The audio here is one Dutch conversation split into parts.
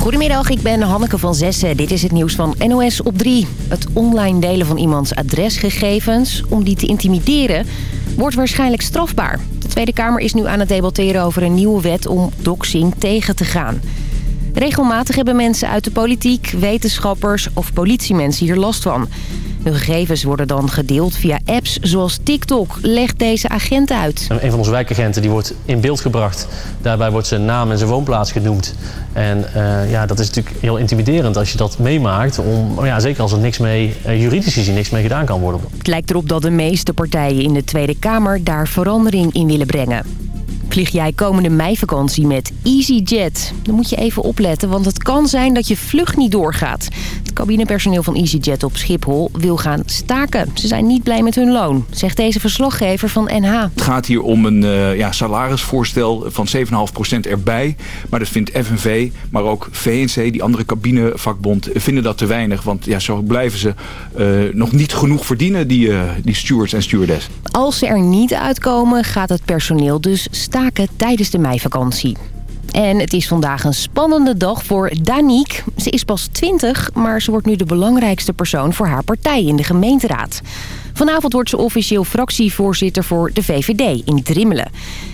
Goedemiddag, ik ben Hanneke van Zessen. Dit is het nieuws van NOS op 3. Het online delen van iemands adresgegevens om die te intimideren wordt waarschijnlijk strafbaar. De Tweede Kamer is nu aan het debatteren over een nieuwe wet om doxing tegen te gaan. Regelmatig hebben mensen uit de politiek, wetenschappers of politiemensen hier last van. Hun gegevens worden dan gedeeld via apps zoals TikTok, legt deze agent uit. Een van onze wijkagenten die wordt in beeld gebracht. Daarbij wordt zijn naam en zijn woonplaats genoemd. En uh, ja, dat is natuurlijk heel intimiderend als je dat meemaakt. Om, ja, zeker als er niks mee, uh, juridisch gezien niks mee gedaan kan worden. Het lijkt erop dat de meeste partijen in de Tweede Kamer daar verandering in willen brengen. Vlieg jij komende meivakantie met EasyJet? Dan moet je even opletten, want het kan zijn dat je vlucht niet doorgaat. Het cabinepersoneel van EasyJet op Schiphol wil gaan staken. Ze zijn niet blij met hun loon, zegt deze verslaggever van NH. Het gaat hier om een uh, ja, salarisvoorstel van 7,5% erbij. Maar dat vindt FNV, maar ook VNC, die andere cabinevakbond, vinden dat te weinig. Want ja, zo blijven ze uh, nog niet genoeg verdienen, die, uh, die stewards en stewardess. Als ze er niet uitkomen, gaat het personeel dus staken tijdens de meivakantie. En het is vandaag een spannende dag voor Danique. Ze is pas 20, maar ze wordt nu de belangrijkste persoon voor haar partij in de gemeenteraad. Vanavond wordt ze officieel fractievoorzitter voor de VVD in Drimmelen.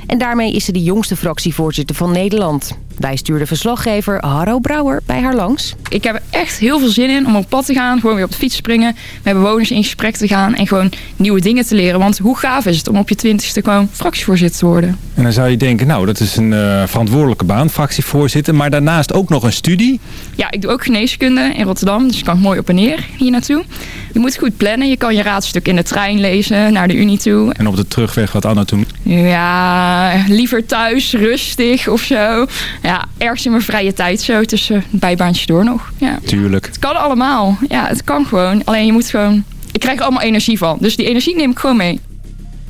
En daarmee is ze de jongste fractievoorzitter van Nederland. Wij stuurden verslaggever Harro Brouwer bij haar langs. Ik heb er echt heel veel zin in om op pad te gaan. Gewoon weer op de fiets springen. Met bewoners in gesprek te gaan. En gewoon nieuwe dingen te leren. Want hoe gaaf is het om op je twintigste gewoon fractievoorzitter te worden. En dan zou je denken, nou dat is een uh, verantwoordelijke baan, fractievoorzitter. Maar daarnaast ook nog een studie. Ja, ik doe ook geneeskunde in Rotterdam. Dus ik kan mooi op en neer hier naartoe. Je moet goed plannen. Je kan je raadstuk in de trein lezen naar de Unie toe. En op de terugweg wat anatomie? Ja, liever thuis, rustig of zo. Ja, ergens in mijn vrije tijd zo tussen bijbaantjes door nog. Ja. Tuurlijk. Het kan allemaal. Ja, het kan gewoon. Alleen je moet gewoon... Ik krijg er allemaal energie van. Dus die energie neem ik gewoon mee.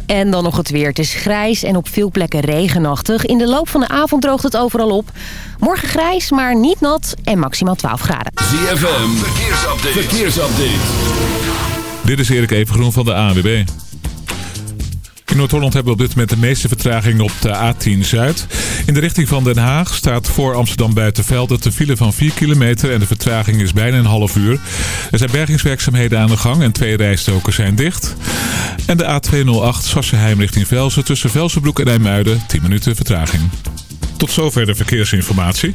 En dan nog het weer. Het is grijs en op veel plekken regenachtig. In de loop van de avond droogt het overal op. Morgen grijs, maar niet nat en maximaal 12 graden. ZFM, verkeersupdate. verkeersupdate. Dit is Erik Evengroen van de ANWB. In Noord-Holland hebben we op dit moment de meeste vertraging op de A10 Zuid. In de richting van Den Haag staat voor Amsterdam Buitenveld een file van 4 kilometer en de vertraging is bijna een half uur. Er zijn bergingswerkzaamheden aan de gang en twee rijstoken zijn dicht. En de A208 Sassenheim richting Velsen tussen Velsenbroek en IJmuiden 10 minuten vertraging. Tot zover de verkeersinformatie.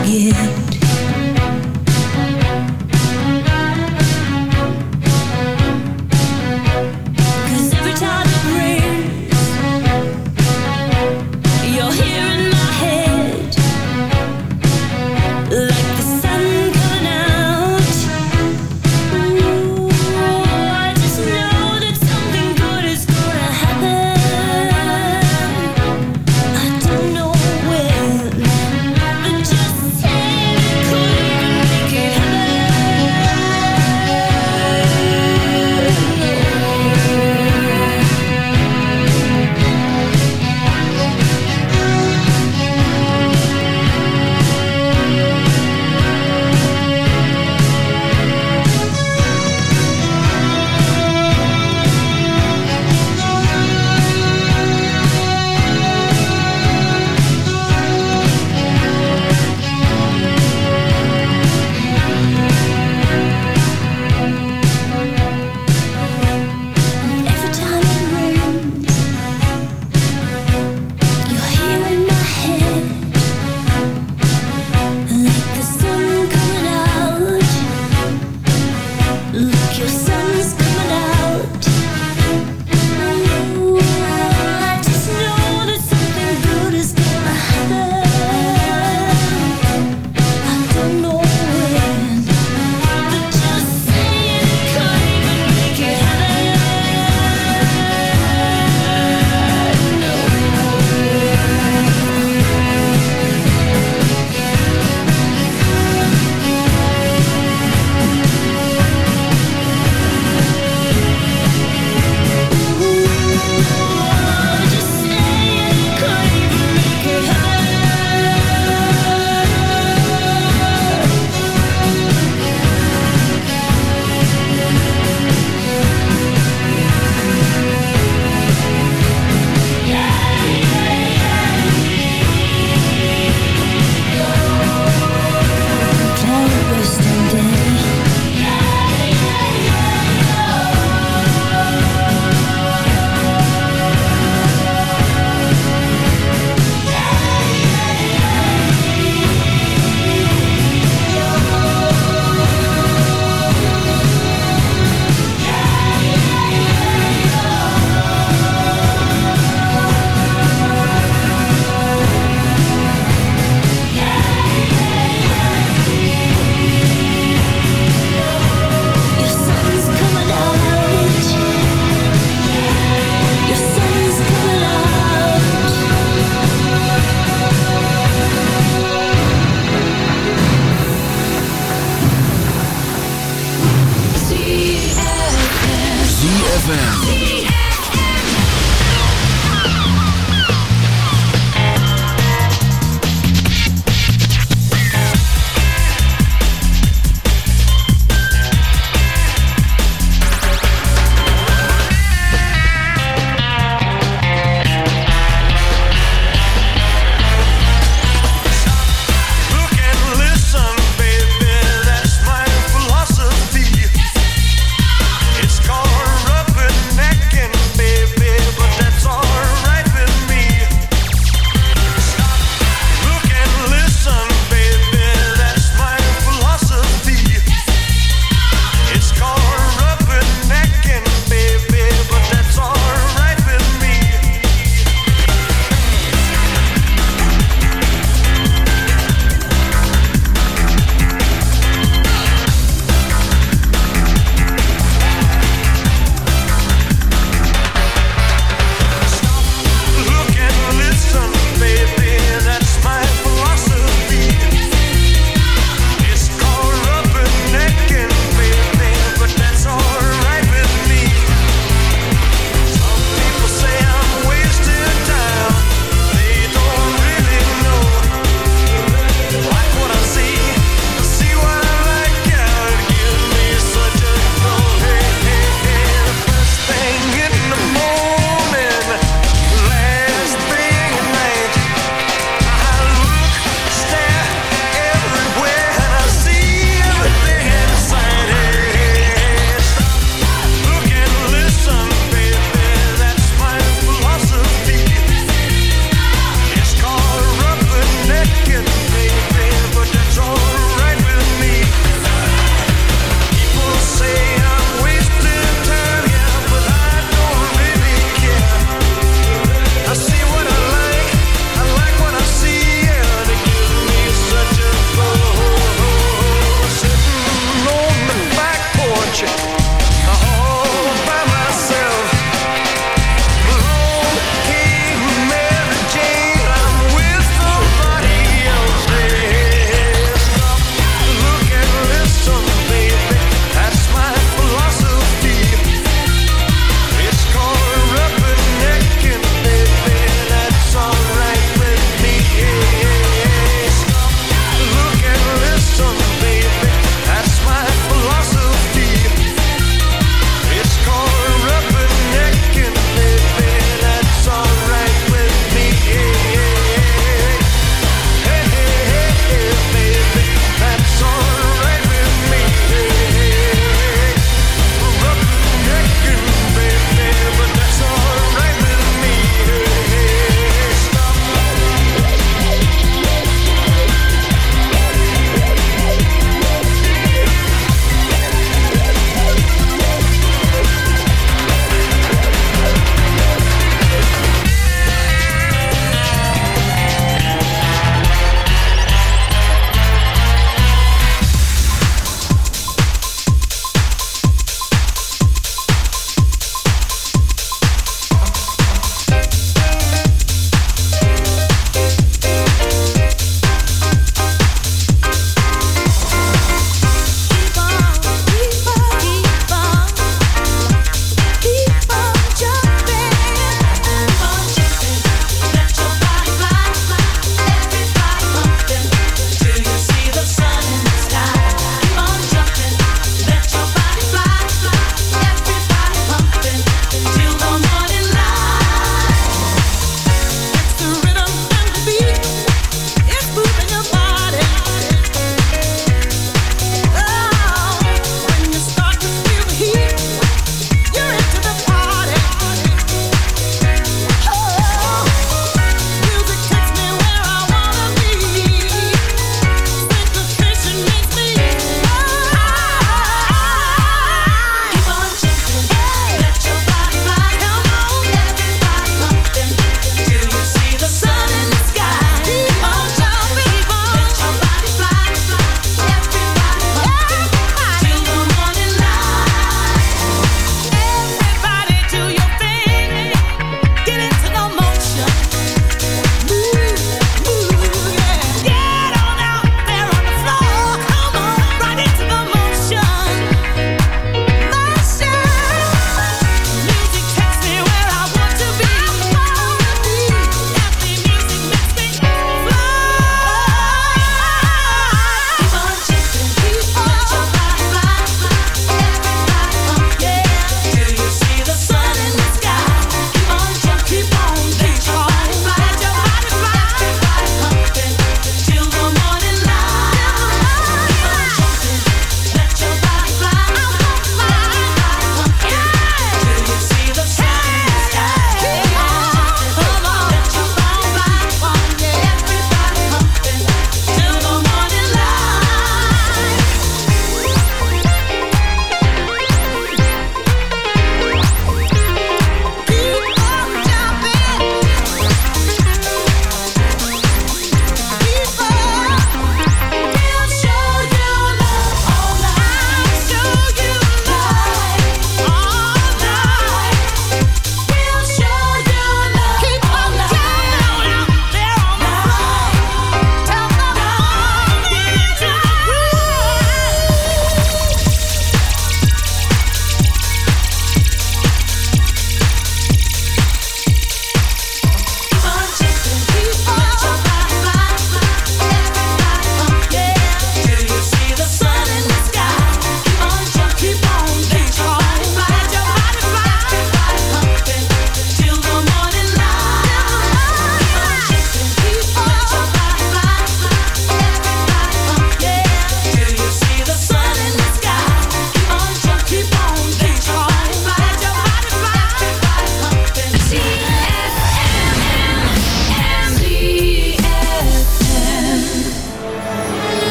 Yeah.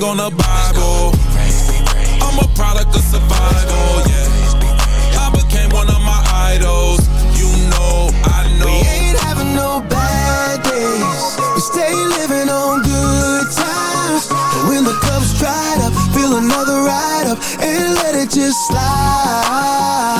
ring on the Bible. I'm a product of survival, yeah. I became one of my idols. You know, I know. We ain't having no bad days. We stay living on good times. But when the cup's dried up, fill another ride up and let it just slide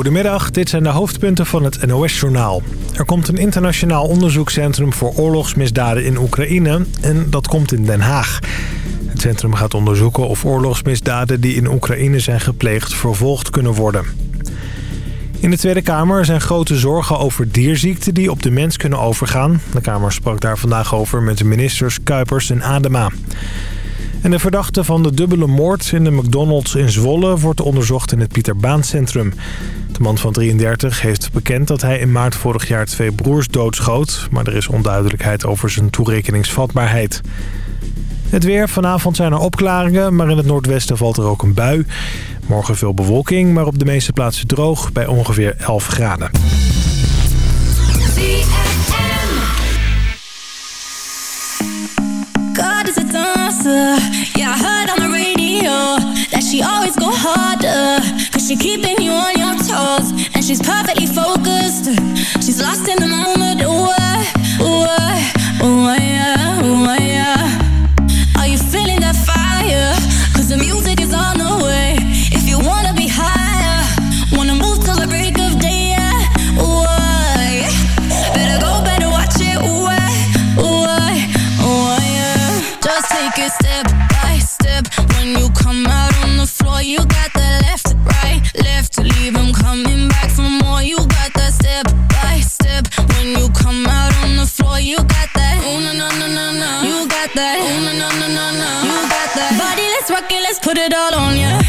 Goedemiddag, dit zijn de hoofdpunten van het NOS-journaal. Er komt een internationaal onderzoekscentrum voor oorlogsmisdaden in Oekraïne en dat komt in Den Haag. Het centrum gaat onderzoeken of oorlogsmisdaden die in Oekraïne zijn gepleegd vervolgd kunnen worden. In de Tweede Kamer zijn grote zorgen over dierziekten die op de mens kunnen overgaan. De Kamer sprak daar vandaag over met de ministers Kuipers en Adema. En de verdachte van de dubbele moord in de McDonald's in Zwolle wordt onderzocht in het Pieter Baan Centrum. De man van 33 heeft bekend dat hij in maart vorig jaar twee broers doodschoot, maar er is onduidelijkheid over zijn toerekeningsvatbaarheid. Het weer. Vanavond zijn er opklaringen, maar in het noordwesten valt er ook een bui. Morgen veel bewolking, maar op de meeste plaatsen droog bij ongeveer 11 graden. Dancer. Yeah, I heard on the radio that she always go harder. Cause she keeping you on your toes. And she's perfectly focused. She's lost in the moment. Ooh, ooh, ooh, yeah, ooh, yeah. Are you feeling that fire? Cause the music is on the way. It all on ya.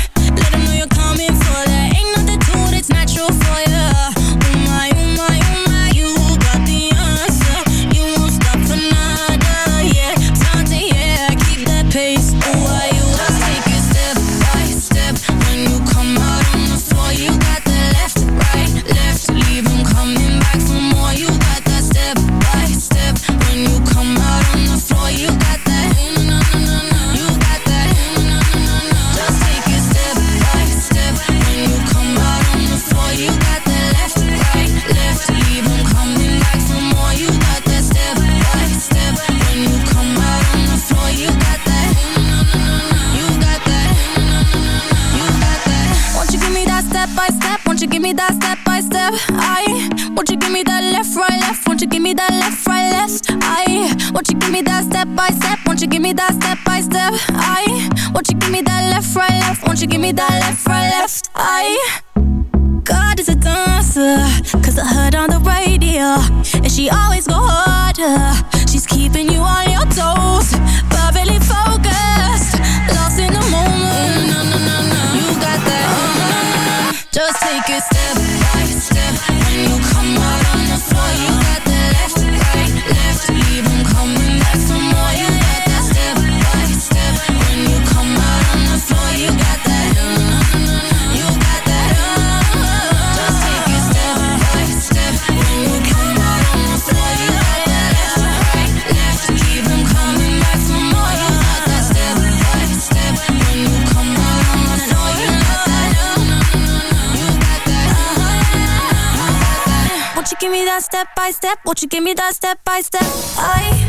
Step by step? Won't you give me that step by step? I.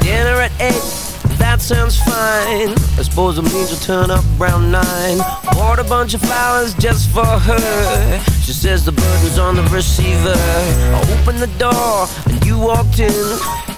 Dinner at eight, that sounds fine. I suppose it means we'll turn up around nine. Bought a bunch of flowers just for her. She says the burden's on the receiver. I opened the door and you walked in.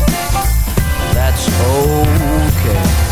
that's okay.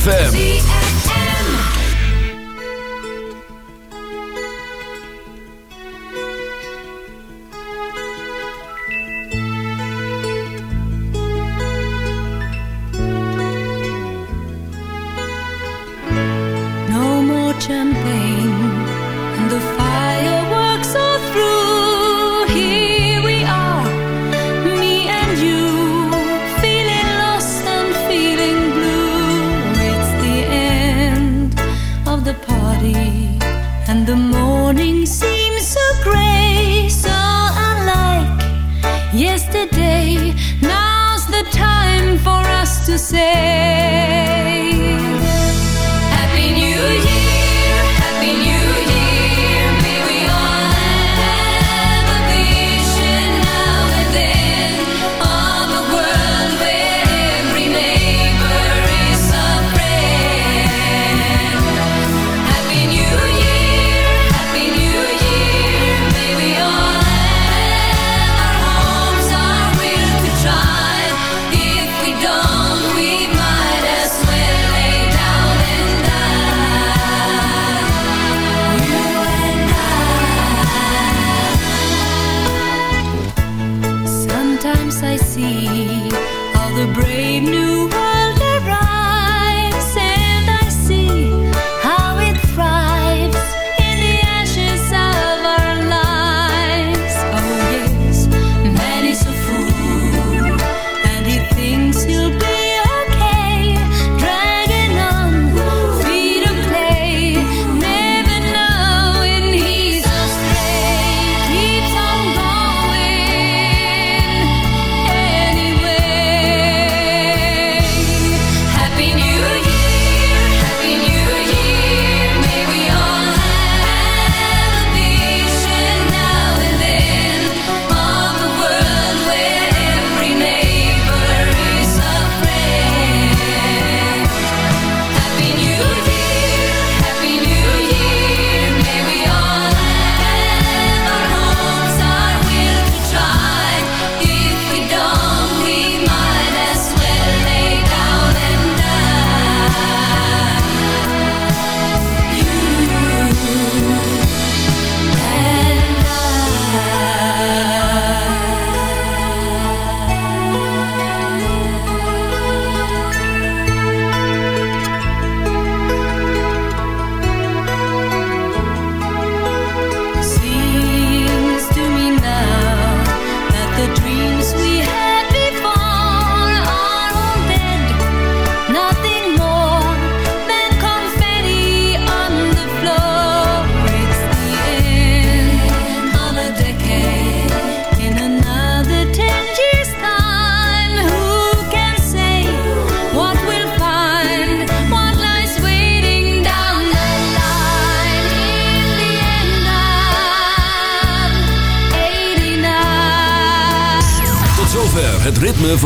ZFM.